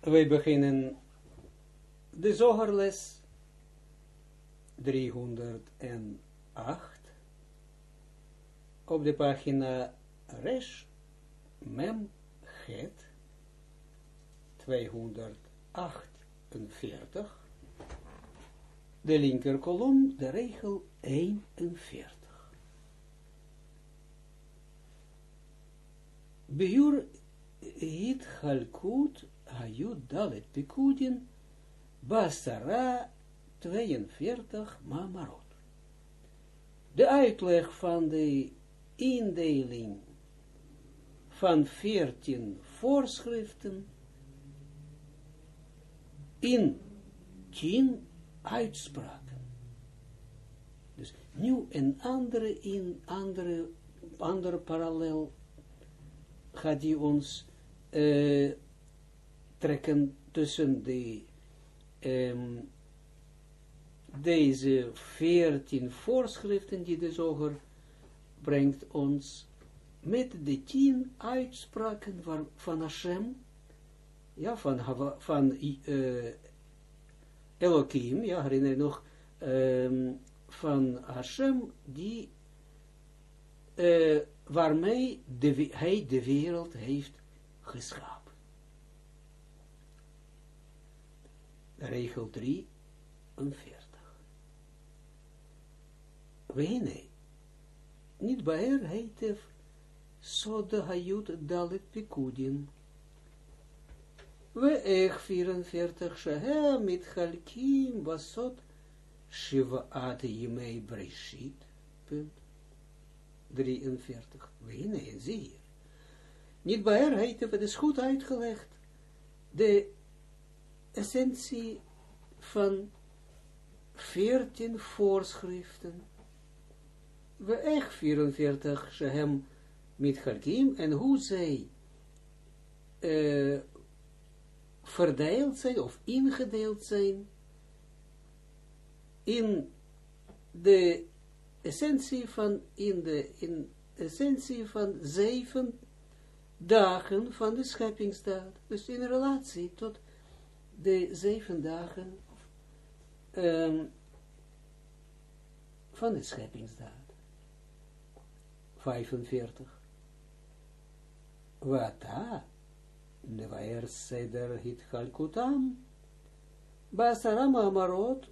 wij beginnen de zogerles 308 op de pagina Resh Mem Het 248 de linker kolom, de regel 41. Bejur halkut hayut dalet pikudin basara 42 mamarot. De uitleg van de indeling van 14 voorschriften in 10 uitspraken. Dus nu een andere in andere, andere parallel gaat hij ons uh, trekken tussen de um, deze veertien voorschriften die de zoger brengt ons met de tien uitspraken van, van Hashem, ja, van, van uh, Elohim, ja, herinner je nog, um, van Hashem, die, uh, waarmee de, hij de wereld heeft geschapen. regel 43. Wene, niet baer heitef, de hajut dalit pikudin. We ech 44, shehem mit halkim basot, shivaat jimei breshit, punt. 43. Wene, en zie hier. Niet baer heitef, het is goed uitgelegd. De essentie van 14 voorschriften. We echt 44 shehem met Halkim en hoe zij uh, verdeeld zijn of ingedeeld zijn in de essentie van, in de in essentie van zeven dagen van de scheppingsdaad. Dus in relatie tot de zeven dagen um, van de scheppingsdaad. 45. Wat daar? Nevaer Seder hit Halkutam, Basaram Amarot,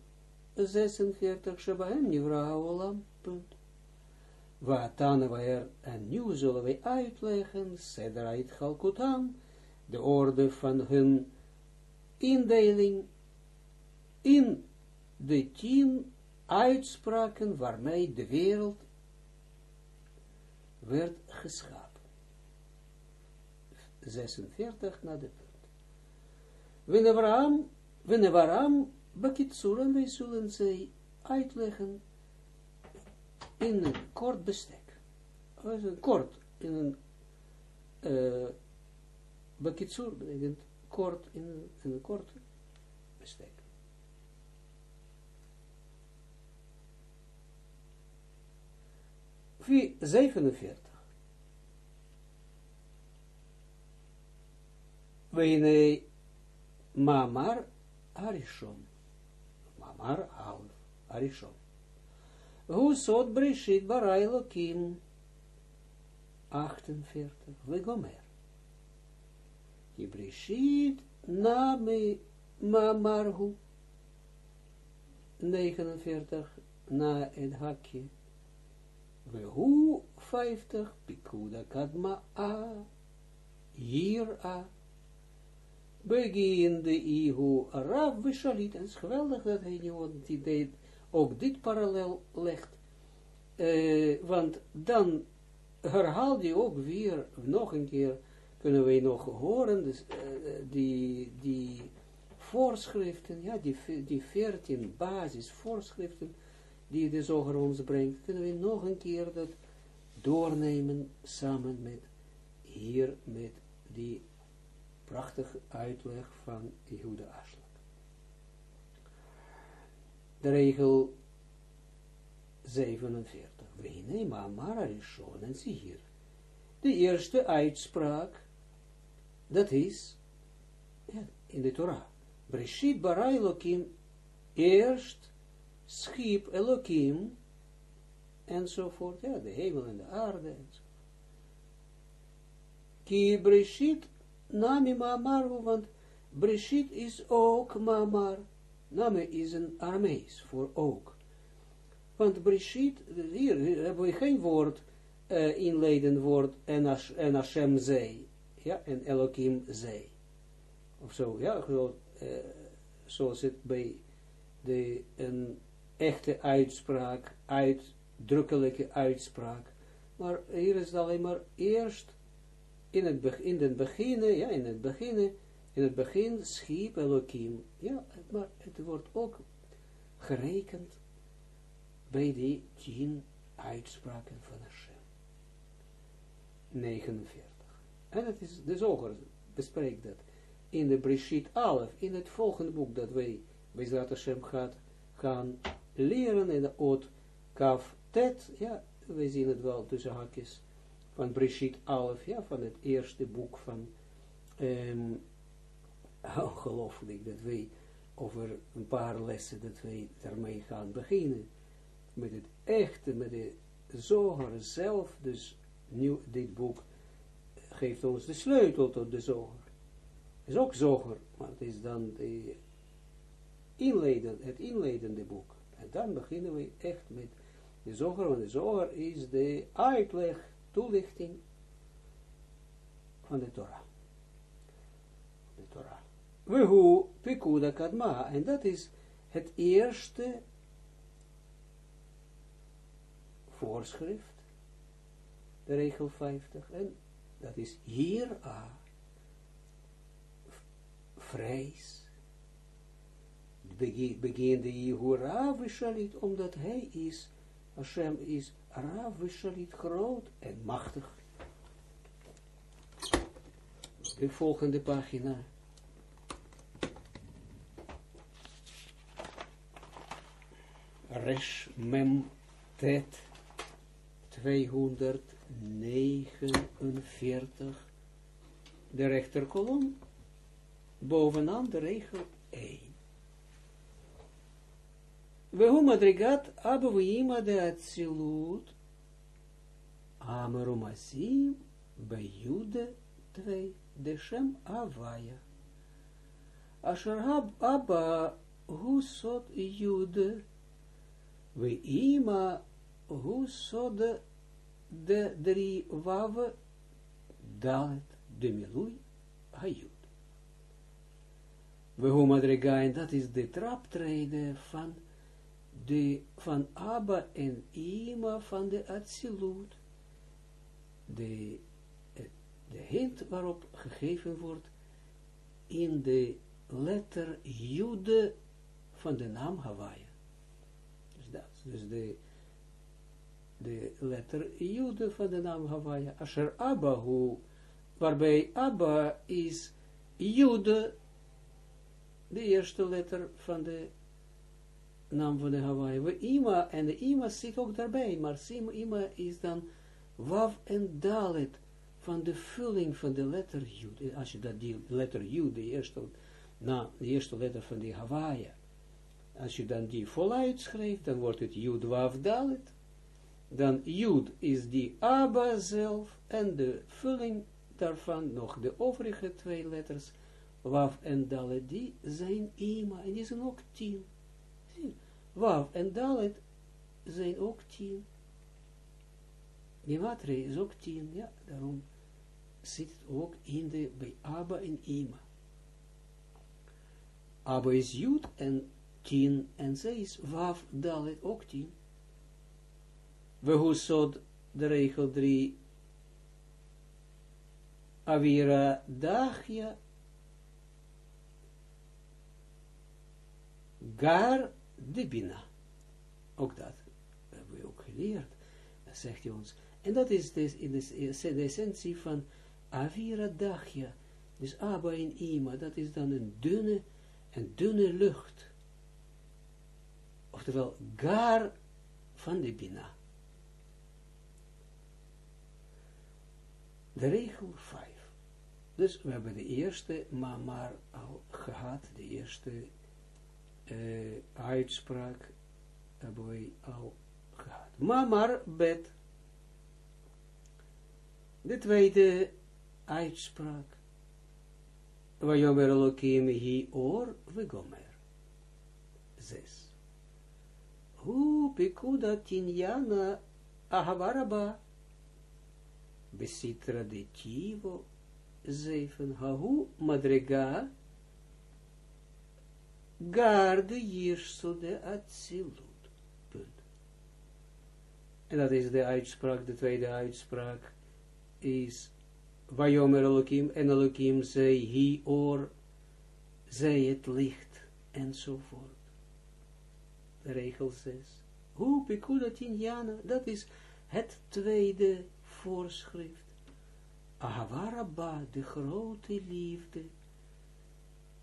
46 Shebahem Nivra Olam, punt. Wata Nevaer, en nu zullen wij uitleggen, Halkutam, de orde van hun indeling in de tien uitspraken waarmee de wereld werd geschapen. 46 naar de punt. Wanneer wanneer Abraham, bekitsuren, wij zullen zij uitleggen in een kort bestek. kort, in een uh, bekitsur betekent kort, in in een kort bestek. Wie 47. Weine Mamar Arishon. Mamar Alf Arishon. Sot Brishit Barailo Kim 48. Vegomer. Die Brishit Name Mamarhu 49. Na het hakje. Wehu 50. Pikuda Kadma A. Hier A begin de Ihu Rav Vishalit. Het is geweldig dat hij nu die ook dit parallel legt. Want dan herhaalt hij ook weer, nog een keer, kunnen wij nog horen, dus, uh, die, die voorschriften, ja, die, die veertien basisvoorschriften, die de zoger ons brengt, kunnen we nog een keer dat doornemen, samen met, hier, met die prachtige uitleg van Jehuda Aslak. De regel 47. Wene ma Mararishon, en zie hier. De eerste uitspraak, dat is, in de Torah. Breshit bara Elohim, eerst schiep Elohim, enzovoort, ja, de hemel en de aarde, enzovoort. Ki Breshit nami mamar, want Breshit is ook mamar. Name is een Aramees voor ook. Want Breshit, hier hebben we geen woord, uh, inleidend woord en Hashem zei. Ja, en Elohim zei. Of zo, ja, uh, zoals het bij de, een echte uitspraak, uitdrukkelijke uitspraak. Maar hier is het alleen maar eerst in het, in het begin, ja, in het begin, in het begin schiep Elohim. Ja, maar het wordt ook gerekend bij die tien uitspraken van Hashem. 49. En het is, de zoger bespreekt dat in de Brishit 11, in het volgende boek dat wij bij Zrat Hashem gaat, gaan leren in de oot kaf tet, ja, we zien het wel tussen haakjes, van Brishit 11, ja, van het eerste boek van, um, ongelooflijk dat wij over een paar lessen dat wij daarmee gaan beginnen, met het echte, met de zoger zelf, dus nieuw, dit boek geeft ons de sleutel tot de zoger. Is ook zoger, maar het is dan de inleiden, het inleidende boek. En dan beginnen we echt met de zoger, want de zoger is de uitleg, toelichting van de Torah. De Torah. We hoe Pikuda Kadma, en dat is het eerste voorschrift, de regel 50, en dat is hier a, vrees, beginde Jehu Rav Shalit, omdat hij is, Hashem is Rav Shalit, groot en machtig. De volgende pagina. Resh Mem Tet 249 de rechterkolom bovenaan de regel 1 Wehu madrigat abuima de atzilut Amerumasim bij Jude 2 de Shem Avaya Asher Abba Husot Jude we ima de, drie wawe dalet de milui hayut. We hoe madrega, en dat is de traptreden van de, van Abba en Ima van de Atsilut. De, de hint waarop gegeven wordt in de letter Jude van de naam Hawaii. Dus dat, dus de de letter Jude van de naam Hawaii, Asher Abba, hu, waarbij Abba is Jude, de eerste letter van de naam van de Hawaii. We Ima, en de Ima zit ook daarbij, maar Sim Ima is dan Wav en Dalet van de vulling van de letter Jude. Als je dat die letter Jude, de eerste, na, de eerste letter van de Hawaii, als je dan die voluit schrijft, dan wordt het Jud Wav Dalet dan Jud is die Abba zelf en de vulling daarvan nog de overige twee letters Waf en Dalet, die zijn Ima en die zijn ook tien. Waf en Dalet zijn ook tien. Die matre is ook tien, ja, daarom zit het ook in de, bij Abba en Ima. Abba is Jud en tien, en zij is Waf, Dalet ook tien. We husod de regel 3. Avira dachia. Gar de bina. Ook dat hebben we ook geleerd. Zegt hij ons. En dat is dus in de, de essentie van Avira dachia. Dus Abba en Ima, dat is dan een dunne, een dunne lucht. Oftewel, gar van de bina. De regel 5. Dus we hebben de eerste mamar al gehad, de eerste uh, uitspraak hebben we al gehad. Mamar bet. De tweede uitspraak. Vajomer Elohim hi or vegomer. Zes. Hu pikuda tinjana ahavaraba. Besitra de tivo. Zeven. Hahu madrega. Garde jirsode atzilut. Punt. En dat is de uitspraak, de tweede uitspraak, is Vajomer Elohim en Elohim zei hi or, zei het licht, enzovoort. De regel 6. Hoe bekudat Jana, dat is het tweede voorschrift. Ahavarabba, de grote liefde,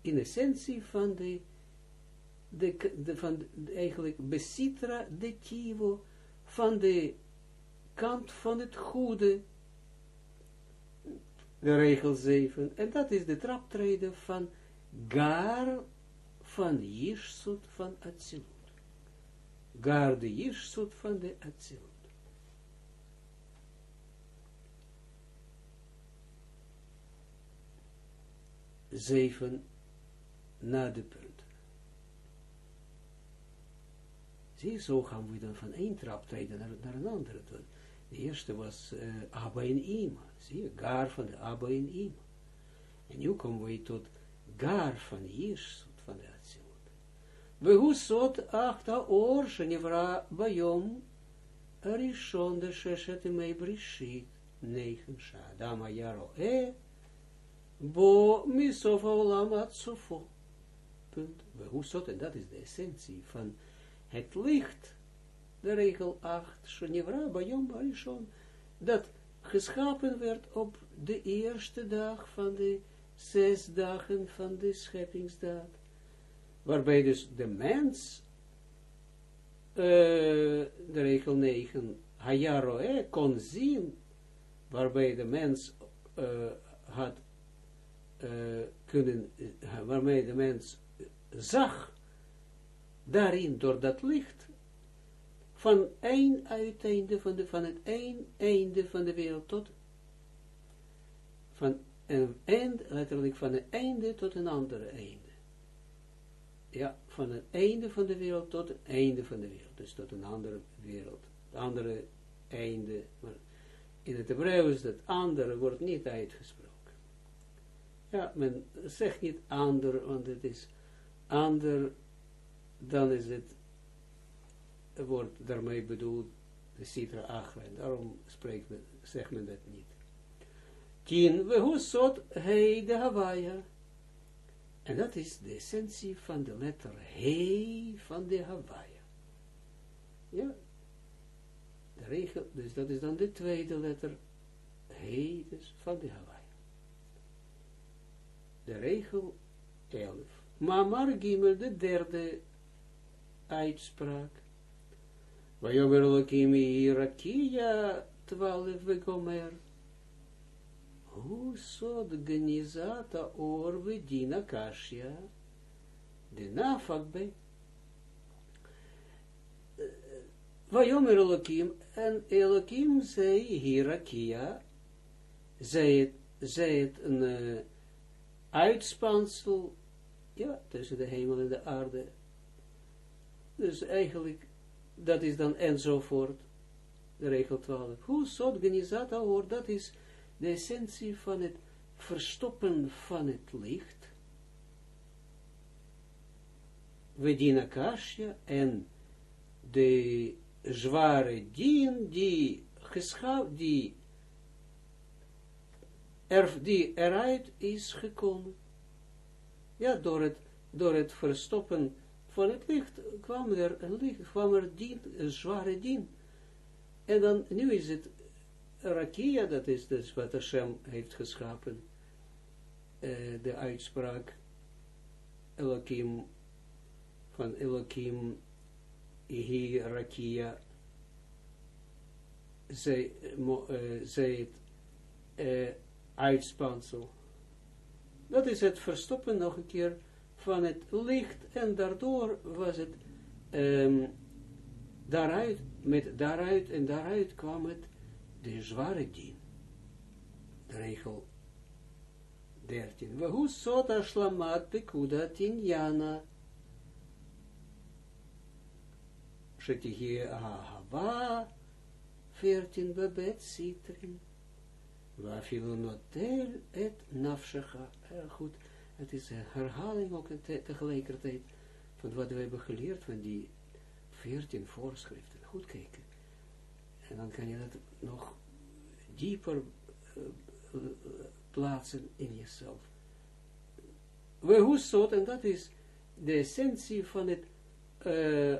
in essentie van de, de, van de, eigenlijk besitra de tivo, van de kant van het goede, de regel 7, en dat is de traptreden van Gar van Jirsut van Atsilut. Gar de Jirsut van de Atsilut. Zeven na de punt. Zie, zo gaan we dan van één traptreden naar, naar een andere. De eerste was uh, Abba en Ima. Zie je, Gar van de Abba en Ima. En nu komen we tot Gar van Jirsut van de Atsilut. We hoe sot achta or shenivra bayom rishon de sheshet mei brishit negen shadama yaro e bo misof olam atsufo. Punt. We hoe sot, en dat is de essentie van het licht de regel 8, Shonivra Bayom Barishon, dat geschapen werd op de eerste dag van de zes dagen van de scheppingsdaad. Waarbij dus de mens, uh, de regel 9, Hayaroe kon zien, waarbij de mens uh, had uh, kunnen, waarmee de mens zag, daarin door dat licht, van één uiteinde van, de, van het één einde van de wereld tot van een eind, letterlijk van een einde tot een andere einde. Ja, van het einde van de wereld tot het einde van de wereld. Dus tot een andere wereld. Andere einde. Maar in het Hebreeuws dat andere wordt niet uitgesproken. Ja, men zegt niet ander, want het is ander, dan is het wordt daarmee bedoeld de Sitra. En daarom spreekt men, zegt men dat niet. Tien, we hoe zot hei de Hawaia. En dat is de essentie van de letter hei van de Hawaia. Ja. De regel, dus dat is dan de tweede letter hei dus van de Hawaia. De regel 11. Mamar Gimel, de derde uitspraak. Vajomer Elohim Irakia twaalf vegomer. Hoe genizata or vedina kashia. De nafak be. Vajomer Elohim en Elohim zei Hirakia. Zei het, zei het uitspansel. Ja, tussen de hemel en de aarde. Dus eigenlijk dat is dan enzovoort, de regel 12. Hoe zot genizata hoor, dat is de essentie van het verstoppen van het licht. Vedina kashya en de zware dien die geschaaf, die, er, die eruit is gekomen. Ja, door het, door het verstoppen van het licht kwam er een licht, kwam er dien, een zware dien. En dan, nu is het Rakia, dat is dus wat Hashem heeft geschapen, uh, de uitspraak Elohim, van Elohim, Ihi Rakia, zij, uh, zij het uh, uitspansel, Dat is het verstoppen nog een keer van het licht en daardoor was het um, daaruit, met daaruit en daaruit kwam het de zware dien. De regel 13. We hoe sota shlamat pekuda tinjana. Shetihi ahava 14 bebet sitrin. Wafilu notel et nafshecha. Goed, het is een herhaling ook te, tegelijkertijd van wat we hebben geleerd van die 14 voorschriften. Goed kijken. En dan kan je dat nog dieper uh, plaatsen in jezelf. We hoe en dat is de essentie van het uh,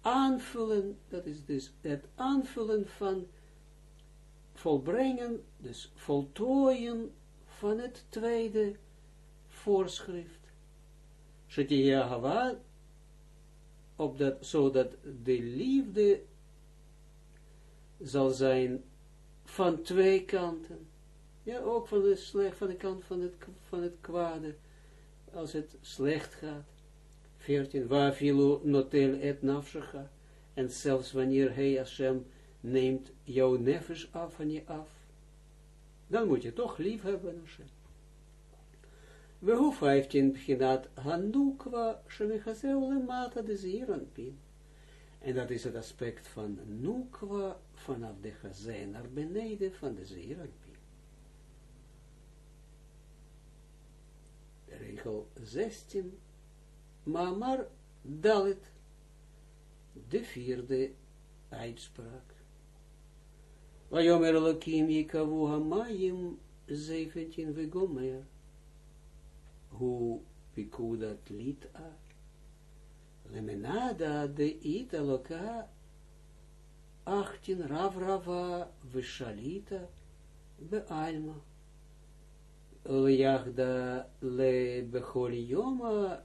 aanvullen, dat is dus het aanvullen van volbrengen, dus voltooien van het tweede voorschrift. Shetia Hava, opdat, zodat de liefde zal zijn van twee kanten. Ja, ook van de, slecht, van de kant van het, van het kwade, als het slecht gaat. 14. Waar filo notel et nafshecha. En zelfs wanneer hij Hashem neemt jouw nefesh af van je af, dan moet je toch lief hebben Hashem. We hoe 15 beginat hanukwa shemechazeu lemata de ziranpin. En dat is het aspect van nukwa vanaf de chazé naar beneden van de ziranpin. Regel 16 Mamar Dalit, de vierde uitspraak. Vajomer Elohim Yikavu Hamayim 17 Vegomer. Hu Pikudat Lita. Lemenada de Italoka 18 Ravrava Vishalita Bealma. Jagda le Bechol Yoma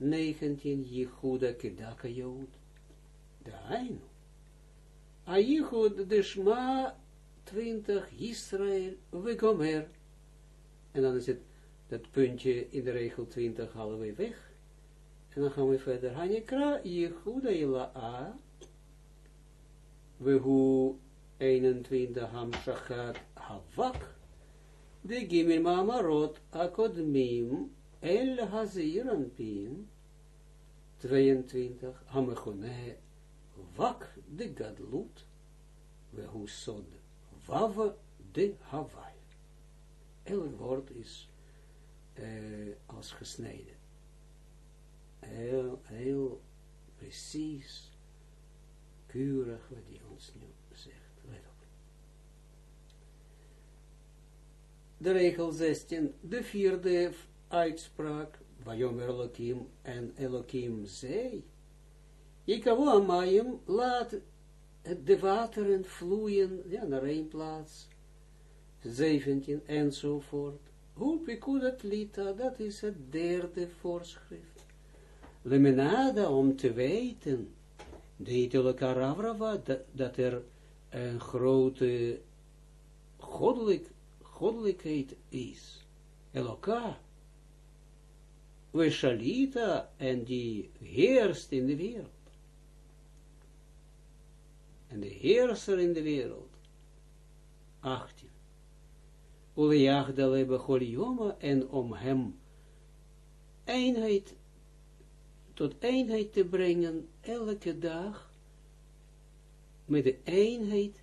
19 Yehuda Kedaka Yehud. Dainu. A Yehud de Shma 20 Israël Vegomer. En dan is het dat puntje in de regel 20 halen we weg. En dan gaan we verder. Hanikra Yehuda Ila'a. Wehu 21 Hamshachat Havak de gimel maamarot akodmim el haziran pin 22 hamechone vak de gadlut vehusod vav de havai elk woord is uh, als gesneden. Heel, heel precies keurig wat hij ons nu zegt let op de regel 16, de vierde uitspraak, Vajom Elohim en Elohim zei, Ikavu Amayim, laat de wateren vloeien, ja, naar één plaats, 17 enzovoort. Hoe pikudat lita, dat is het derde voorschrift. Lemenada, om te weten, deed elkaar avrava, dat, dat er een grote goddelijk goddelijkheid is. Eloka. We shalita en die heerst in de wereld. En de heerser in de wereld. 18. Uleagdale bechol en om hem eenheid, tot eenheid te brengen, elke dag, met de eenheid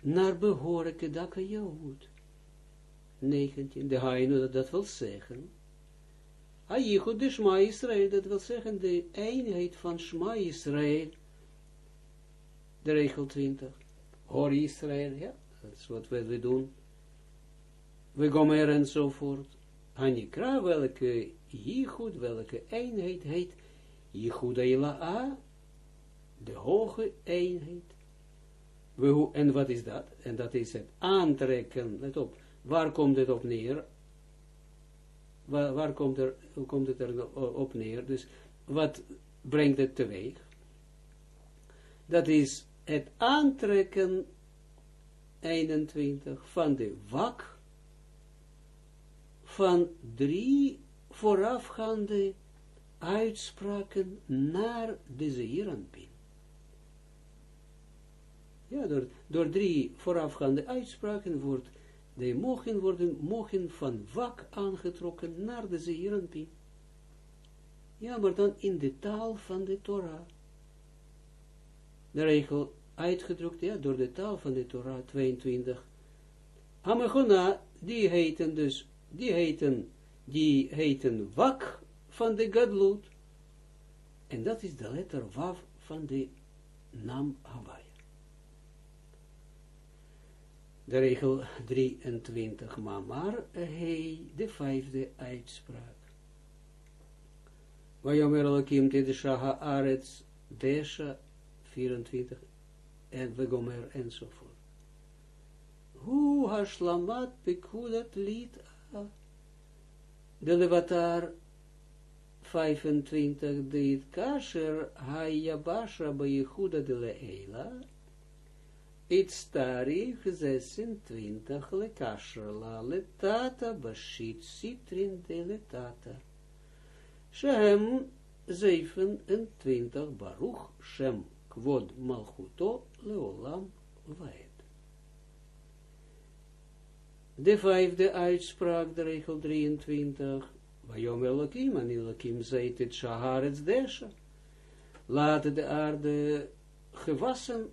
naar behoorlijke Jood. 19. De Hainu, dat wil zeggen. Ayichud de Shma Israël, dat wil zeggen de eenheid van Shma Israël. De regel 20. Hoor Israël, ja, dat is wat we doen. We gomer enzovoort. Hanikra, welke Yichud, welke eenheid heet Yichud Eila'a, de hoge eenheid en wat is dat? En dat is het aantrekken, let op, waar komt het op neer? Waar, waar komt, er, hoe komt het er op neer? Dus wat brengt het teweeg? Dat is het aantrekken 21 van de wak van drie voorafgaande uitspraken naar de Zeeranpin. Ja, door, door drie voorafgaande uitspraken wordt de mogen worden, mogen van wak aangetrokken naar de Zeeranpin. Ja, maar dan in de taal van de Torah. De regel uitgedrukt, ja, door de taal van de Torah 22. Hamegona, die heten dus, die heten, die heten wak van de Gadlut. En dat is de letter Wav van de naam Hawaii. De regel 23, maar hij, de vijfde uitspraak. Vajomer te de Shaha Arets, Desha, 24, en Vegomer, enzovoort. Hu hashlamat pekudat lit de levatar 25, dit kasher hayabasha bayehuda de leela, It's tarich 26 le kasher la letata bashit sitrin de letata. Shem 27 Baruch Shem Kvod Malchuto Leolam Vaed. De vijfde uitspraak, de regel 23. Vajom Elohim, en Elohim zei het Shaharets Desha. Laat de aarde gewassen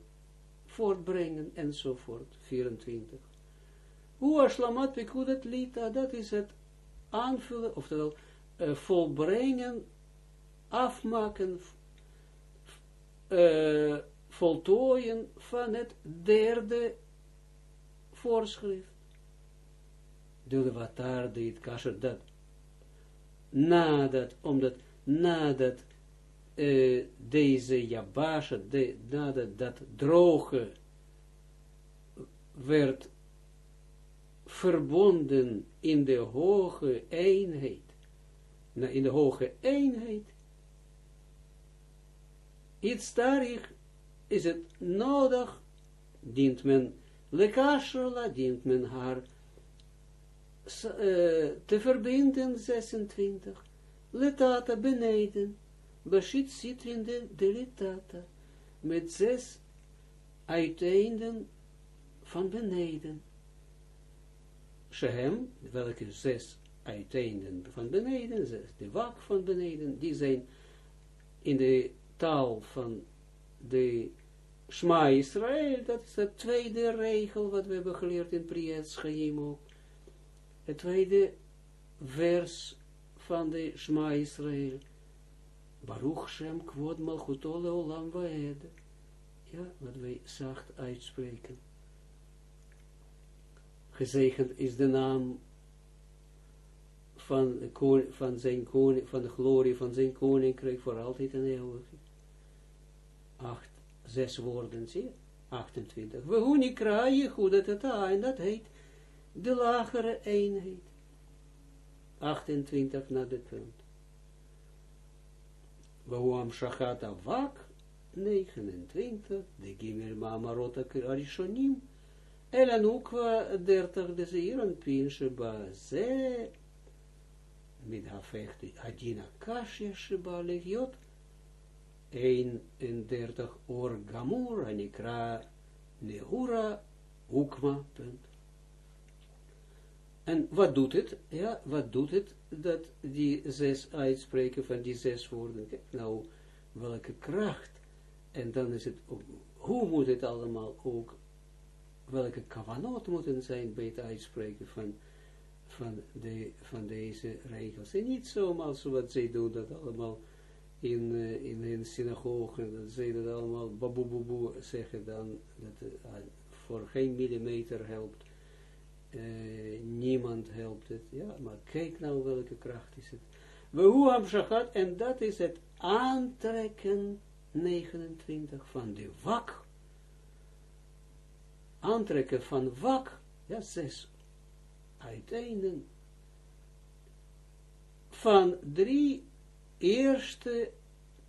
voortbrengen, enzovoort. 24. Hoe aslamat pekudet lita, dat is het aanvullen, oftewel uh, volbrengen, afmaken, uh, voltooien van het derde voorschrift. De watar dit kasher dat nadat, omdat nadat uh, deze jabasha, de, nadat dat droge werd verbonden in de hoge eenheid, in de hoge eenheid, iets daarin is het nodig, dient men lekasherla, dient men haar uh, te verbinden, 26, letata beneden, Bashit Sitrin de, litata, met zes uiteinden van beneden. Shehem, welke zes uiteinden van beneden, de wak van beneden, die zijn in de taal van de Shma Israël, dat is de tweede regel wat we hebben geleerd in Priyat ook. Het tweede vers van de Shma Israël. Baruch Shem kwod malchutole olam vaed. Ja, wat wij zacht uitspreken. Gezegend is de naam van, van, zijn koning, van de glorie van zijn koninkrijk voor altijd en eeuwig. Acht, zes woorden, zie je? 28. We dat het en dat heet de lagere eenheid. 28 naar de punt. Waam Shachata Vak, 29, de Gimel Mamarota Arishonim, Elanukwa 30, de Zeiran Pin Sheba Ze, mit Hafechti Adina Kashya Sheba 31 Or Gamur, Anikra Nehura, Ukma, punt. En wat doet het? Ja, wat doet het? Dat die zes uitspreken van die zes woorden. Nou, welke kracht. En dan is het, hoe moet het allemaal ook, welke kavanot moeten zijn bij het uitspreken van, van, de, van deze regels. En niet zomaar wat zij doen, dat allemaal in, uh, in hun synagogen, dat zij dat allemaal baboeboeboe zeggen dan, dat uh, voor geen millimeter helpt uh, niemand helpt het, ja, maar kijk nou welke kracht is het. We hoe shachat, en dat is het aantrekken 29 van de wak. Aantrekken van wak, ja, zes uiteinden van drie eerste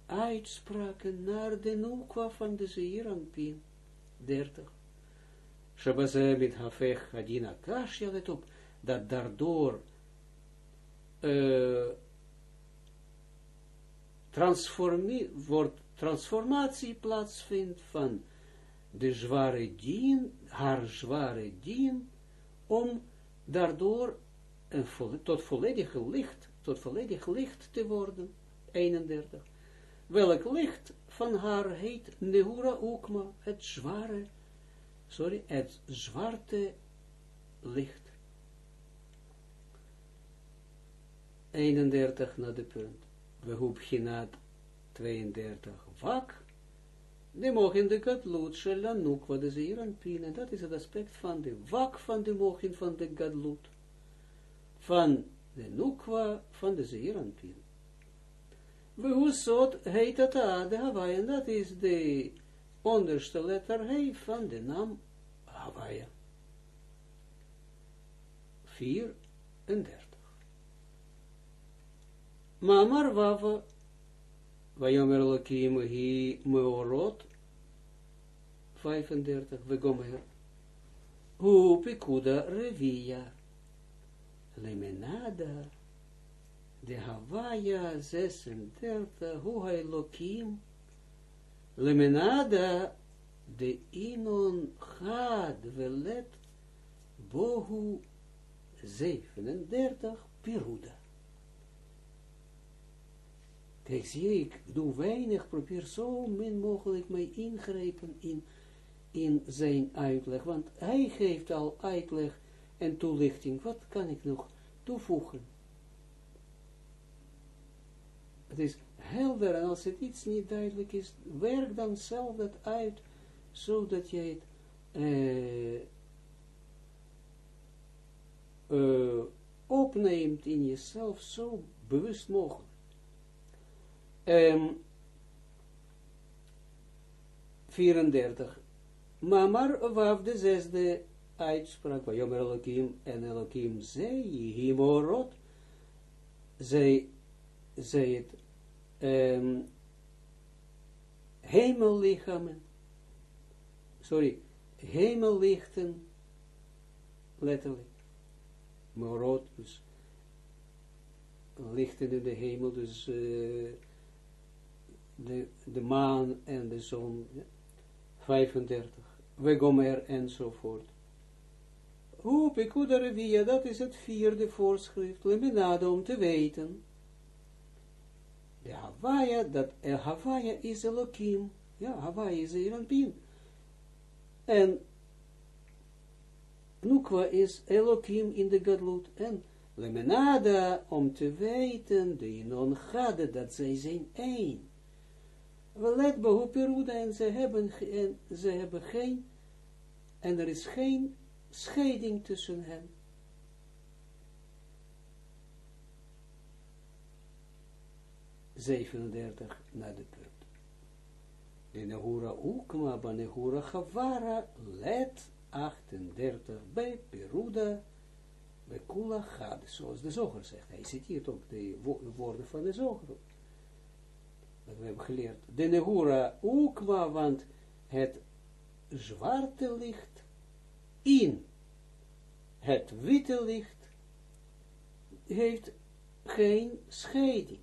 uitspraken naar de nukwa van de Zeeranpin, 30. Shabaze mit hafech hadina kashja, let op, dat daardoor uh, wordt transformatie plaatsvindt van de zware dien, haar zware dien, om daardoor een tot volledig licht, tot volledig licht te worden. 31. Welk licht van haar heet Nehura Ukma, het zware, sorry, het zwarte licht. 31 naar de punt. We hoeven 32 wak. De mogen de wat is hier aan pin, en dat is het aspect van de wak van de mogen van de gadlut. Van de nukwa van de. We zot heet dat de Hawaii, en dat is de onderste letter he van de naam Hawaii. 34. Mamar Wava, Vayomer Lokim hi meorot, 35, Vegomer, Hu pikuda revia, lemenada, de Havaya 36, Hu Lokim, lemenada, de inon had velet, bohu 37, Piruda. Kijk, zie ik, doe weinig, probeer zo min mogelijk mij ingrijpen in, in zijn uitleg, want hij geeft al uitleg en toelichting. Wat kan ik nog toevoegen? Het is helder en als het iets niet duidelijk is, werk dan zelf dat uit, zodat jij het uh, uh, opneemt in jezelf zo bewust mogelijk. Um, 34. Mamar waf de zesde uitspraak van Jomer Elohim en Elohim zei, Himorot, zei, zei het, um, hemellichamen, sorry, hemellichten, letterlijk, Morot, dus lichten in de hemel, dus uh, de, de maan en de zon, 35, Wegomer enzovoort. Hoe Pekuda Revia, dat is het vierde voorschrift, Leminade om te weten. De Hawaia, dat El Hawaia is Elohim, ja, Hawaia is Eranpin. En Nukwa is Elohim in de Gadlut, en Lemenada, om te weten, de Inon Gade, dat zij zijn één. We let Peruda en ze hebben, en ze hebben geen, en er is geen scheiding tussen hen. Zevenendertig naar de punt. De Nehura Ukma, ba Nehura let 38 bij Peruda, bij Kula zoals de zoger zegt. Hij citeert ook de woorden van de zoger dat we hebben geleerd, de Nehura Ukma, want het zwarte licht in het witte licht heeft geen scheiding.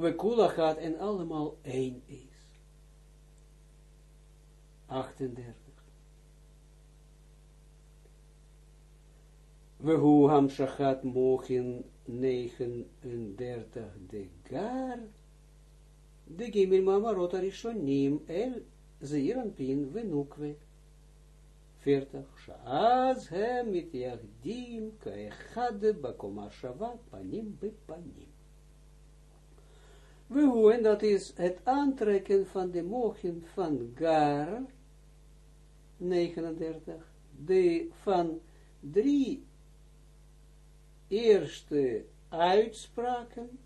We kula gaat en allemaal één is. 38. We hoe shachat mochin 39 de gar, de gimel mamarot el pin venukwe. 40. Shaaz hem mit yachdim kaechad bakoma shava panim bepanim. We hoe, en dat is het aantrekken van de mogen van gar, 39, de van drie eerste uitspraken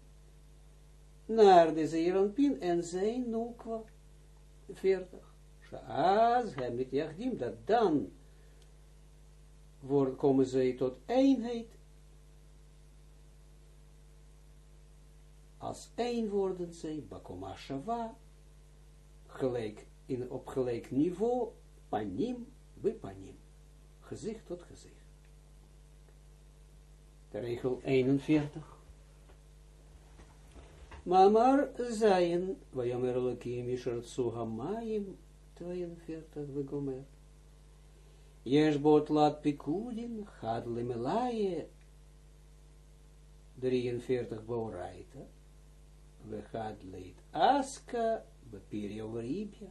naar de Zeeranpin en zijn Nukwa 40. Shaaz hem met Yachdim, dat dan komen zij tot eenheid. Als één worden zij, Bakoma Shava, gelijk, in, op gelijk niveau, panim, panim, gezicht tot gezicht. De regel 41. Mamar zayin, vayomer Elohim yishartsu hamayim, 42, vegomer. Yesh bot lat pikudin, had limelaye, 43 boraita, we had leit aska, bepiri over Ibia,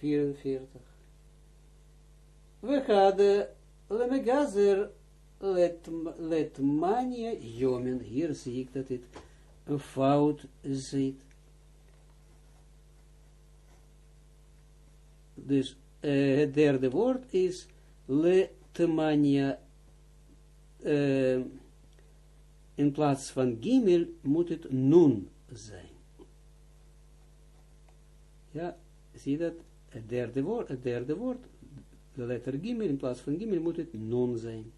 44. We hadden lemegazer let, mania jomen, hier zie ik dat dit fout zit. Dus uh, het derde woord is letmania. Uh, in plaats van gimel moet het nun zijn. Ja, zie dat? Het derde woord, het derde woord, de letter gimel, in plaats van gimel moet het nun zijn.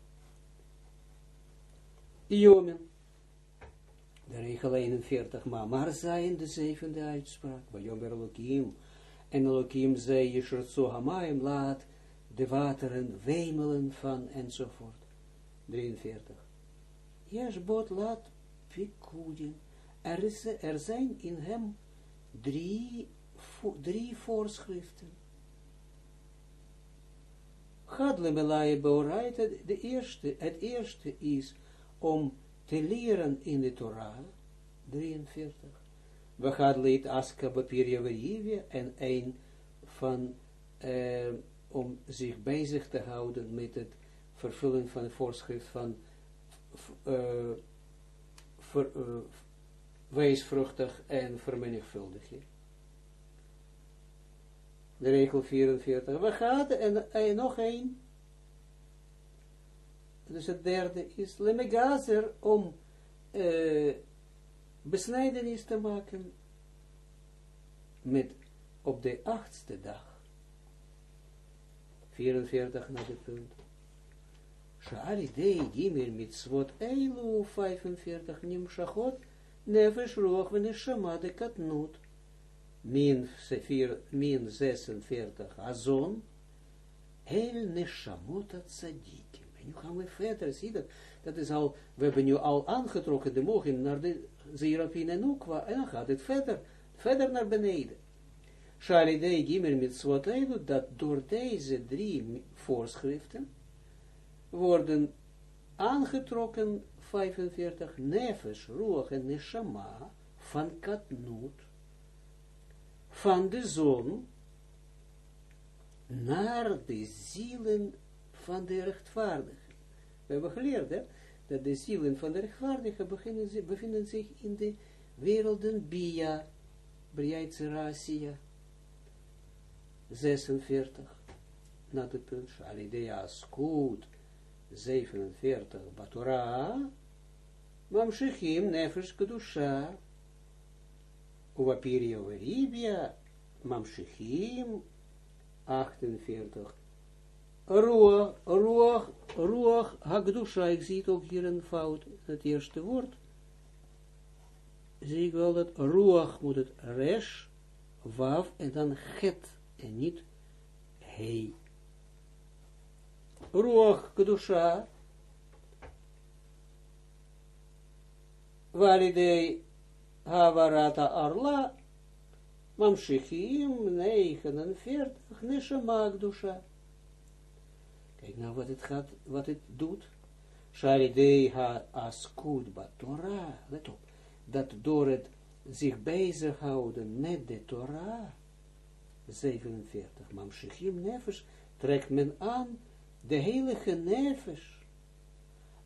Jomen. De regel 41, maar, maar zijn de zevende uitspraak. Bij Jomer Elohim. En Elohim zei, je short zo hamaim, laat de wateren wemelen van, enzovoort. 43. Yes, bot laat pikudin. Er, is, er zijn in hem drie, drie voorschriften. Gadle de eerste, het eerste is om te leren in de Torah, 43. We gaan leed Aska Bapirja en een van, eh, om zich bezig te houden met het vervullen van het voorschrift van uh, ver, uh, weesvruchtig en vermenigvuldig. De regel 44. We gaan en, en nog één. Dus het derde is lemegazer om uh, besnijdenis te maken met op de achtste dag. 44 naar de punt. Shari dei gimel mitzvot eilu 45 nimshachot nefesh roch veneshama katnut min, min 46 azon el neshamot tzadikim. En nu gaan we verder, zie dat, dat is al, we hebben nu al aangetrokken de mogen naar de Zerapin en Ukwa, en dan gaat het verder, verder naar beneden. Shalidei gimel mitzvot eilu, dat door deze drie voorschriften, worden aangetrokken 45 nefesh, ruach en neshama van katnut, van de zon, naar de zielen van de rechtvaardigen. We hebben geleerd hè, dat de zielen van de rechtvaardigen bevinden zich in de werelden Bia, Briaitserasia, 46, na de punt, Alidea Skut, 47, Batora, Mamshechim Nefesh Kedusha, Uwapiria Veribia, Mamshechim, 48, Ruach, Ruach, Ruach, Hagdusha, ik zie het ook hier een fout, het eerste woord. Zie ik wel dat Ruach moet het Resh, Wav en dan Het, en niet Hei. Ruach Kedusha, Validei Havarata Arla, Mamshichim 49, Neshama Kedusha. Kijk nou wat het gaat, wat het doet. Sharidei ha askut ba Torah, let dat door het zich bezighouden met de Torah, 47, Mamshichim nefesh, trekt men aan de heilige nefesh.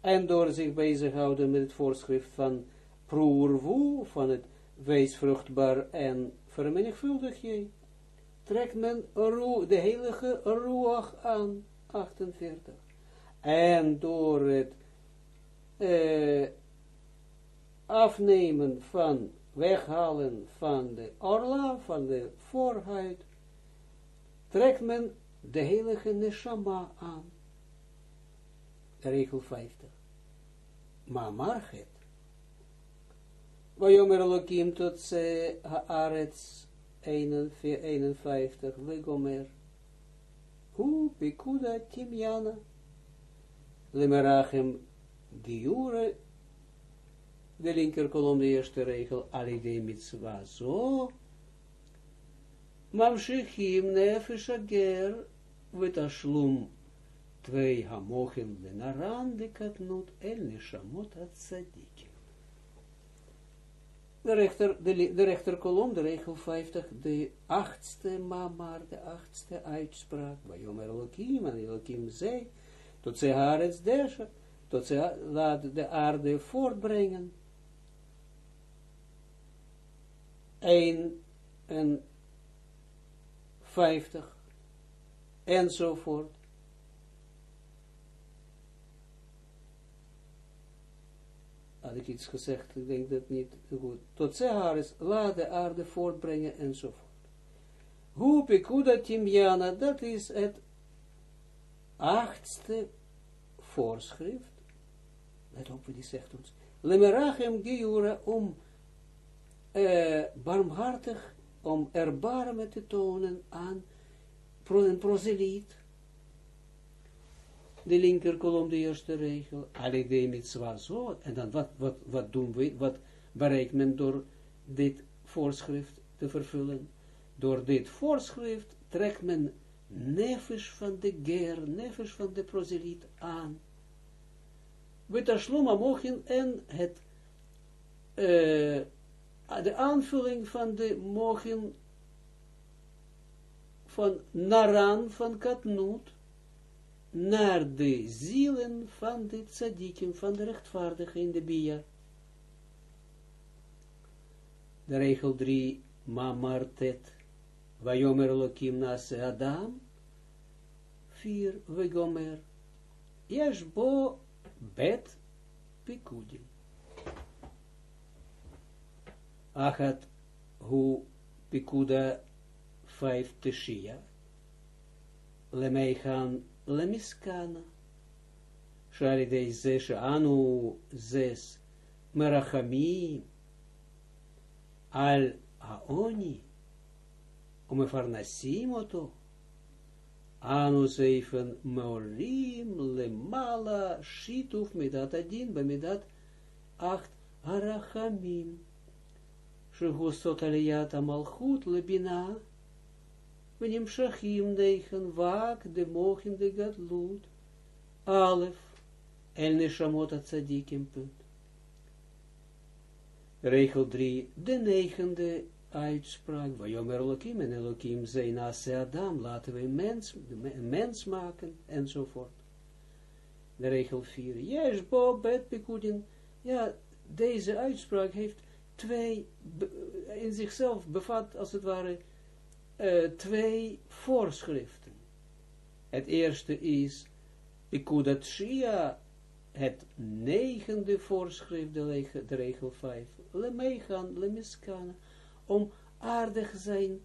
En door zich bezighouden met het voorschrift van proerwoe, van het wees vruchtbaar en vermenigvuldig je, trekt men de heilige ruach aan, 48. En door het uh, afnemen van, weghalen van de orla, van de voorhuid, trekt men de heilige neshama aan. Regel 50. Maar marget. Vajomer Elohim tot ze haaretz 51, Vegomer. Hu pikuda timjana. Lemerachem Giure, de linker kolom, de eerste regel, alide mitzwa zo, mamshichim de rechter, de, de rechter kolom, de regel 50, de achtste mamar, de achtste uitspraak, Vajomer Elohim, en Elohim zei, tot ze haaretz desha, tot ze laat de aarde voortbrengen. Een en vijftig, enzovoort. Had ik iets gezegd, ik denk dat niet goed. Tot ze haar is, laat de aarde voortbrengen, enzovoort. Hoe pekuda timjana, dat is het achtste voorschrift, let op wat die zegt ons, lemerachem giura om uh, barmhartig, om erbarmen te tonen aan een proseliet, de linker kolom, de eerste regel, alide mitzwa zo, en dan wat, wat, wat doen we, wat bereikt men door dit voorschrift te vervullen? Door dit voorschrift trekt men nefesh van de ger, nefesh van de proseliet aan. Betashluma mochin en het, uh, de aanvulling van de mochin van naran van katnoot, naar de zielen van de tzadikim, van de rechtvaardigen in de bia. De regel 3, mamartet, Vayomer Elohim nase Adam, vier, Vayomer, Yesh bo bet pikudim. Achat hu pikuda vijf teshia, lemeihan lemiskana, Sharidei zes anu zes merachami al aoni umefarnasim oto, anu zeifen meolim lemala shituf midat adin bemidat acht arachamim, shehusot aliyat amalchut lebina, venim shachim deichen vaak de mochin de gadlut, alef, el neshamot tzadikim punt. Regel 3, de negende uitspraak, Vajomer Elohim en Elohim zei naast Adam, laten we mens, mens maken, enzovoort. De regel 4, yes, Bob, bet ja, deze uitspraak heeft twee, in zichzelf bevat, als het ware, uh, twee voorschriften. Het eerste is, Pekudat Shia, het negende voorschrift, de, regel 5, le meegaan, le miskana, om aardig zijn,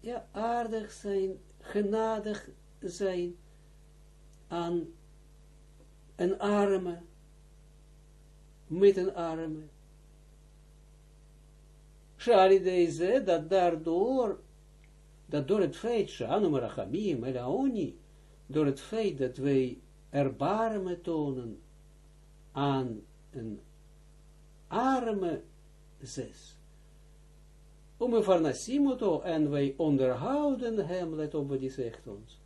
ja, aardig zijn, genadig zijn aan een arme, met een arme. Shari deze, dat daardoor, dat door het feit, Shanu Marachamim, Elaoni, door het feit dat wij erbarmen tonen aan een arme zes. Om farnasimoto en wij onderhouden hem, let op wat hij zegt ons.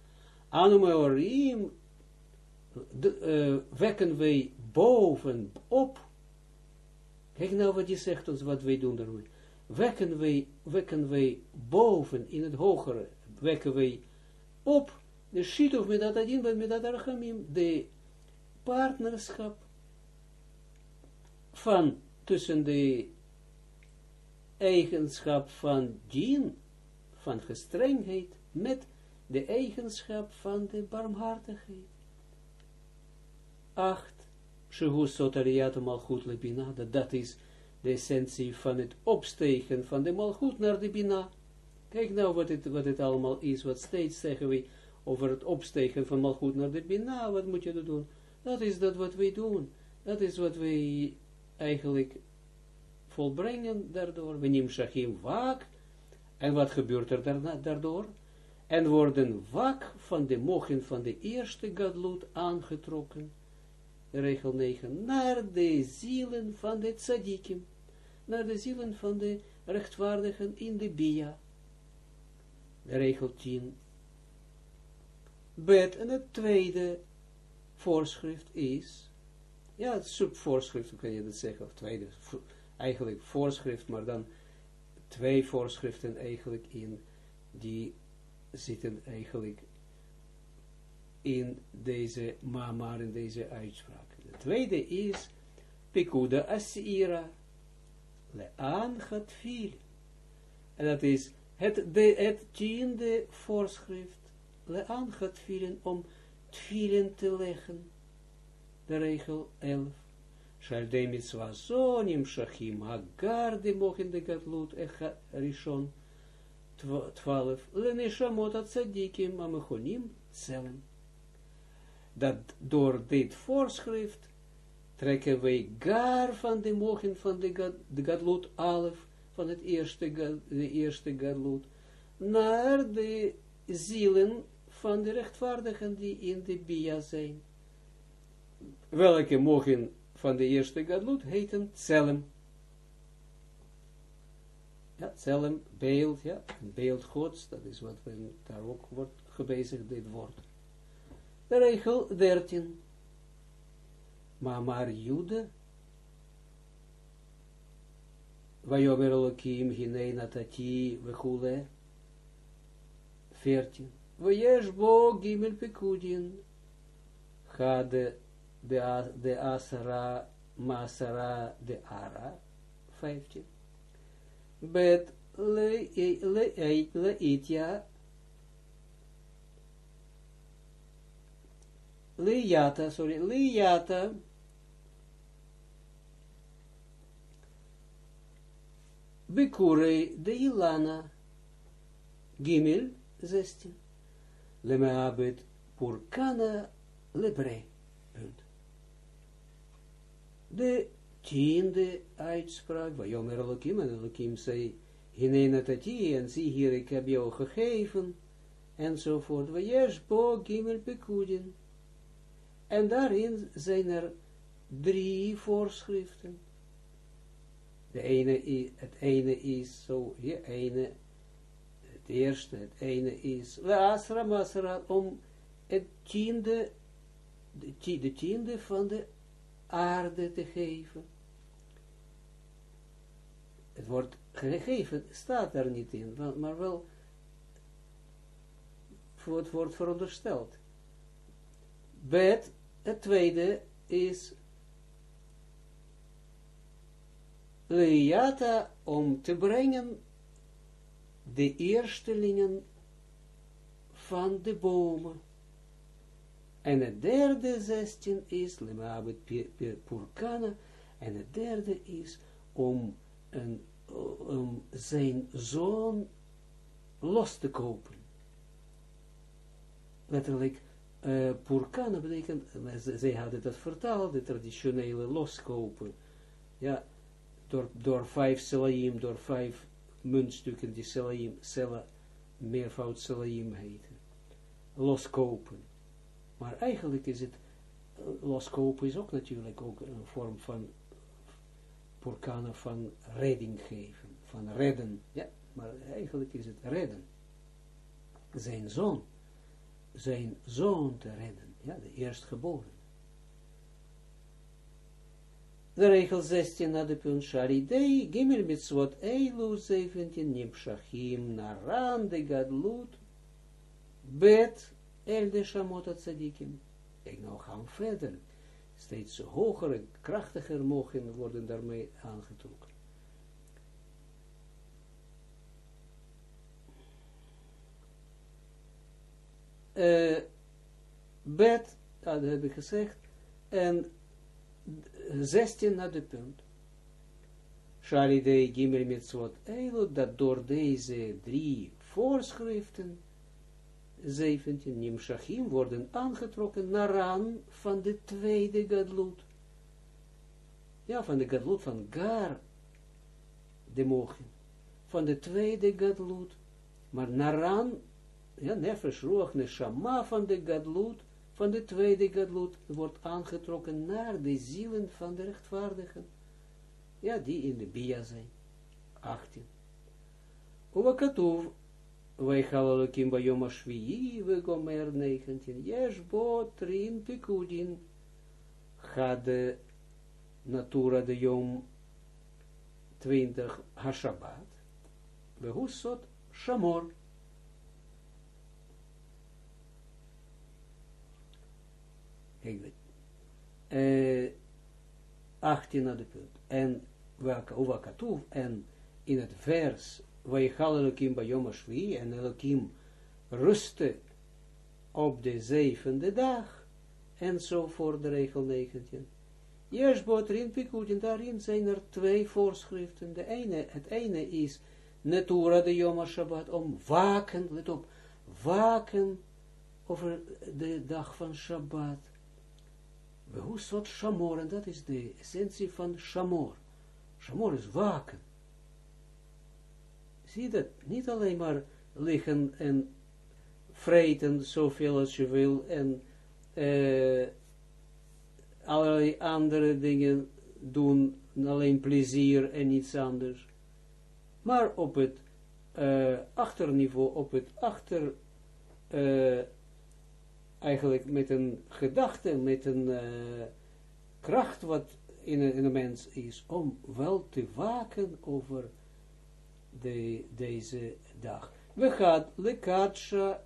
Anume orim, uh, wekken wij boven op. Kijk nou wat hij zegt ons, wat wij doen daarmee. Wekken wij, wekken wij boven in het hogere, wekken wij op de shit of met dat adin, met dat archamim, de partnerschap van tussen de eigenschap van dien, van gestrengheid, met de eigenschap van de barmhartigheid. Acht, Shehu Sotariato Malchut Lebina, dat is de essentie van het opstegen van de Malchut naar de Bina. Kijk nou wat het, wat het allemaal is, wat steeds zeggen we over het opstegen van Malchut naar de Bina, wat moet je doen? Dat is dat wat wij doen. Dat is wat wij eigenlijk volbrengen daardoor. We nemen Shachim vaak. En wat gebeurt er daardoor? en worden wak van de mogen van de eerste gadlut aangetrokken, regel 9, naar de zielen van de tzadikim, naar de zielen van de rechtvaardigen in de bia. Regel 10. Bet, en het tweede voorschrift is, ja, het subvoorschrift, kan je dat zeggen, of tweede, eigenlijk voorschrift, maar dan twee voorschriften eigenlijk in, die zitten eigenlijk in deze mamar, in deze uitspraak. De tweede is, Pekuda Asira, Lean gaat viel. En dat is het, de, het tiende voorschrift, Lean om tvielen te leggen. De regel 11. Shal de mitzwa zonim shachim hagar de mochen de gatlut echa rishon 12. Leneshamot tzadikim amechonim zelem. Dat door dit voorschrift trekken wij gar van de mogen van de, gad, de alef, van het eerste, de eerste gadlut, naar de zielen van de rechtvaardigen die in de Bia zijn. Welke mogen van de eerste gadlut heten Tselem. Ja, Tselem, beeld, ja, beeld gods, dat is wat we daar ook wordt gebezigd, dit woord. De regel 13. Maar maar Jude, Vajomer Elohim, Hinei Natati, Vechule, 14. Vayesh bo Gimel Pekudin, Gade de, Asara, Masara, de Ara, 15. Bet le, le, le, le Liata, sorry, Liata, Bikurei de Ilana, Gimel, 16. Lemeabet Purkana Lebre. Punt. De tiende uitspraak, waar Jomer Elohim en Elohim zei, Hinena Tati, en zie hier, ik heb jou gegeven, enzovoort. Wajesh bo Pekudin. En daarin zijn er drie voorschriften. De ene, het ene is zo, je ene, het eerste, het ene is, Asra om het tiende, de, de tiende van de aarde te geven. Het wordt gegeven, staat er niet in, maar wel, het wordt verondersteld. Bet, het tweede is Leata om te brengen de eerstelingen van de bomen. En het derde zestien is Lemabet Purkana. En het derde is om, een, om zijn zoon los te kopen. Letterlijk, uh, Purkana betekent, zij hadden dat vertaald, de traditionele loskopen. Ja, door, door vijf selaim, door vijf muntstukken die selaim, sela, meervoud selaim heten. Loskopen. Maar eigenlijk is het, loskopen is ook natuurlijk ook een vorm van porkana van redding geven, van redden. Ja, maar eigenlijk is het redden. Zijn zoon, zijn zoon te redden, ja, de eerstgeboren. De regel 16 na de punt Sharidei, Gimel mitzvot Eilu 17, Nimshachim, Naran de Gadlut, Bet, El de Shamot Tzadikim. Kijk, nou gaan verder. Steeds hoger en krachtiger mogen worden daarmee aangetrokken. Uh, bet, dat heb ik gezegd, en 16 naar de punt. Shalidei Gimel Mitzvot Eilu, dat door deze drie voorschriften, 17 Nimshachim, worden aangetrokken naar aan van de tweede gadlut. Ja, van de gadlut van Gar, de. Van de tweede gadlut, maar naran ja, nefesh, ruach, neshama van de gadlut, van de tweede gadlut, wordt aangetrokken naar de zielen van de rechtvaardigen. Ja, die in de Bia zijn. 18. Uwakatuv, wij halalokim bayom ashviyi, we gomer 19. Yesh bo trin pikudin, de natura de yom 20 hashabat, we husot shamor. Kijk, uh, 18 naar de punt. En Uwakatuv, en in het vers, Vaychal Elohim Bayom Ashvi, en Elohim rustte op de zevende dag, en zo voor de regel 19. Jersbot Rin Pikutin, daarin zijn er twee voorschriften. De ene, het ene is Natura de Yom Shabbat, om waken, let op, waken over de dag van Shabbat. Soort Shamor, en dat is de essentie van Shamor. Shamor is waken. Zie dat, niet alleen maar liggen en vreten zoveel als je wil en uh, allerlei andere dingen doen, alleen plezier en niets anders. Maar op het uh, achterniveau, op het achter, uh, eigenlijk met een gedachte, met een kracht wat in een, in een mens is, om wel te waken over de, deze dag. We gaan lekatsha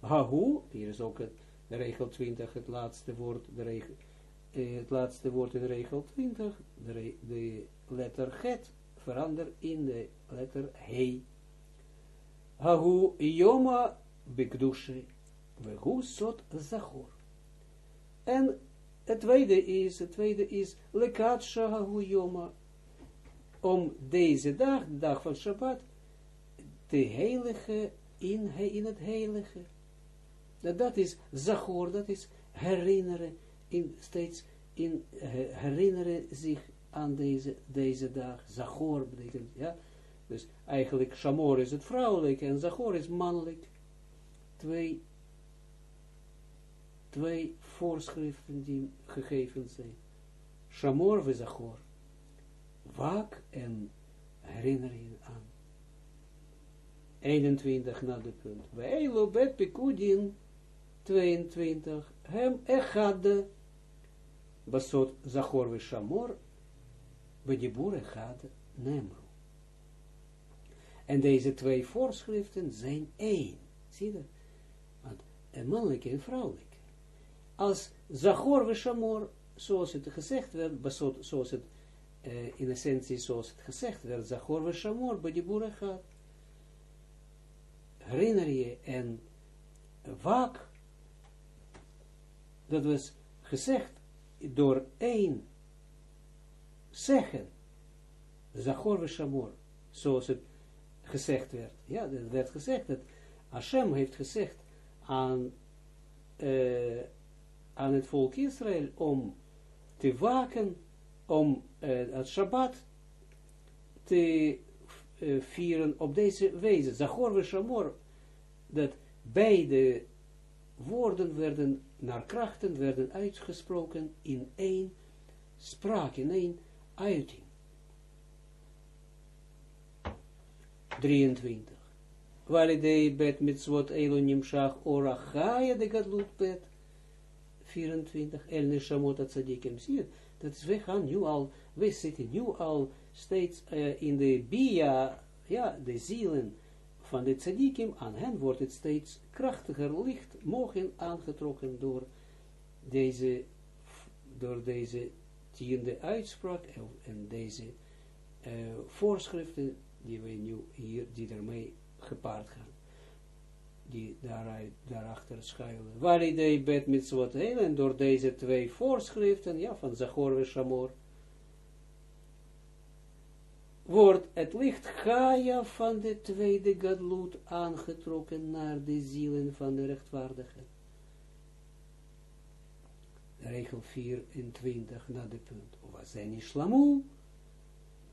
hahu, hier is ook het, de regel 20, het laatste woord, de regel, eh, het laatste woord in regel 20, de, de letter get verandert in de letter he. Hahu yoma bekdushe, vehu sot zachor. En het tweede is, het tweede is, lekatsha hahu yoma, om deze dag, de dag van Shabbat, te heilige in, in het heilige. Dat, dat is zachor, dat is herinneren, in, steeds in, herinneren zich aan deze, deze dag. Zachor betekent, ja. Dus eigenlijk Shamor is het vrouwelijk en Zachor is mannelijk. Twee, twee voorschriften die gegeven zijn. Shamor en Zachor waak en herinner je aan. 21 naar de punt. Wij lobet pikudin 22. Hem echade basot zachor we shamor bedibur echade nemru. En deze twee voorschriften zijn één. Zie je Want een mannelijke en vrouwelijke. Als zachor we zoals het gezegd werd, zoals het uh, in essentie zoals het gezegd werd, Zachor we Shamor, Badibura gaat. Herinner je en waak, dat was gezegd door één zeggen, Zachor we zoals het gezegd werd. Ja, dat werd gezegd dat Hashem heeft gezegd aan, uh, aan het volk Israël om te waken om uh, het Shabbat te uh, vieren op deze wijze. Zachor Shamor, dat beide woorden werden naar krachten, werden uitgesproken in één spraak, in één uiting. 23. Validei bet mitzvot elonim shach orachaya de gadlut bet. 24. El neshamot atzadikim. Zie je, dat is, we gaan nu al, we zitten nu al steeds uh, in de bia, ja, de zielen van de tzadikim, aan hen wordt het steeds krachtiger licht, mogen aangetrokken door deze, door deze tiende uitspraak en deze uh, voorschriften die we nu hier, die ermee gepaard gaan die daaruit, daarachter schuilen. Validei bet mitzvot en door deze twee voorschriften, ja, van Zachor en Shamor, wordt het licht Gaia van de tweede gadlut aangetrokken naar de zielen van de rechtvaardigen. Regel 24 naar de punt. Wat zijn islamu?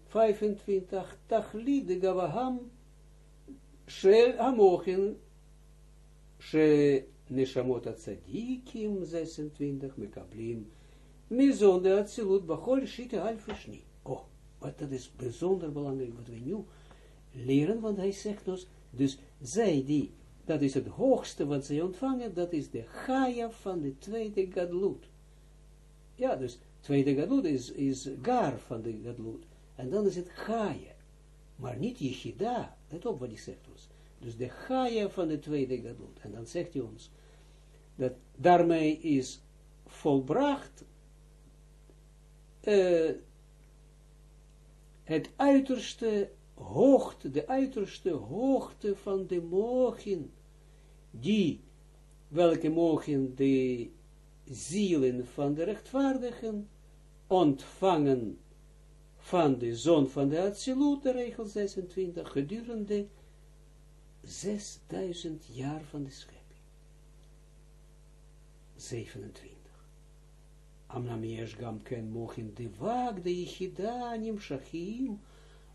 25. Tachli de gavaham shel amochen neshamot tzadikim 26, mekablim, mizon de atzilut bachol shite alfishni. Oh, wat dat is bijzonder belangrijk wat we nu leren, want hij zegt ons, dus zij die, dat is het hoogste wat zij ontvangen, dat is de Gaia van de tweede Gadlut. Ja, dus tweede Gadlut is, is Gar van de Gadlut. En dan is het Gaia. Maar niet Yechida, let op wat hij zegt ons. Dus de Gaia van de tweede Gadlut. En dan zegt hij ons, dat daarmee is volbracht uh, het uiterste hoogte, de uiterste hoogte van de mogen, die, welke mogen de zielen van de rechtvaardigen ontvangen van de zon van de absolute regel 26, gedurende 6000 jaar van de schepping. 27. Amnam yesh gam ken mochin de wag de yichidanim shachim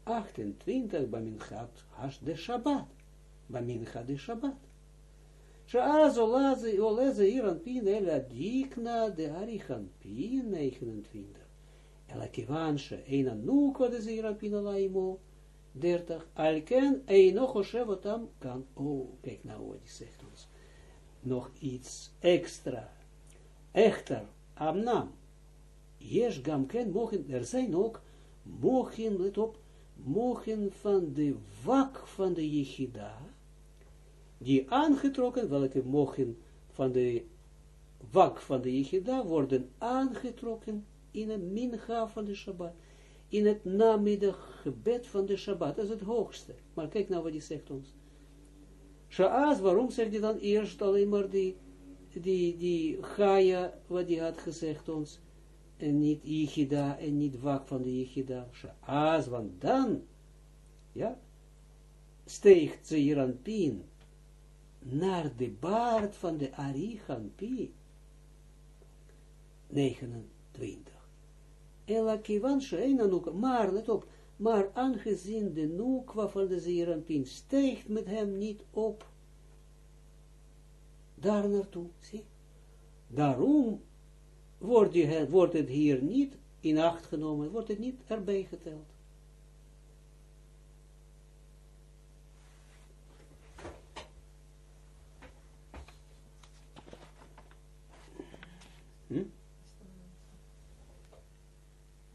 28 baminchat hash de Shabbat. Baminchat de Shabbat. Olaze oleze iran pin ela dikna de arichan pin 29. Ela kivan she eina nukwa de iran pin alaimo 30. Alken eino choshevotam kan. Oh, kijk nou wat hij zegt ons. Nog iets extra. Echter, amnam. Yes gamken mogen, er zijn ook mogen, let op, mogen van de wak van de Yechida, die aangetrokken, welke mogen van de wak van de Yechida worden aangetrokken in een mincha van de Shabbat, in het namiddaggebed van de Shabbat, dat is het hoogste. Maar kijk nou wat hij zegt ons. Sha'az, waarom zegt hij dan eerst alleen maar die, die, die Gaia, wat hij had gezegd ons, en niet Yichida, en niet wak van de Yichida. Sha'az, want dan, ja, steegt Zeeranpien naar de baard van de Arichanpien. 29. Maar let op, maar aangezien de nukwa van de Zeeranpien steegt met hem niet op, daar naartoe. Daarom wordt, die, wordt het hier niet in acht genomen, wordt het niet erbij geteld.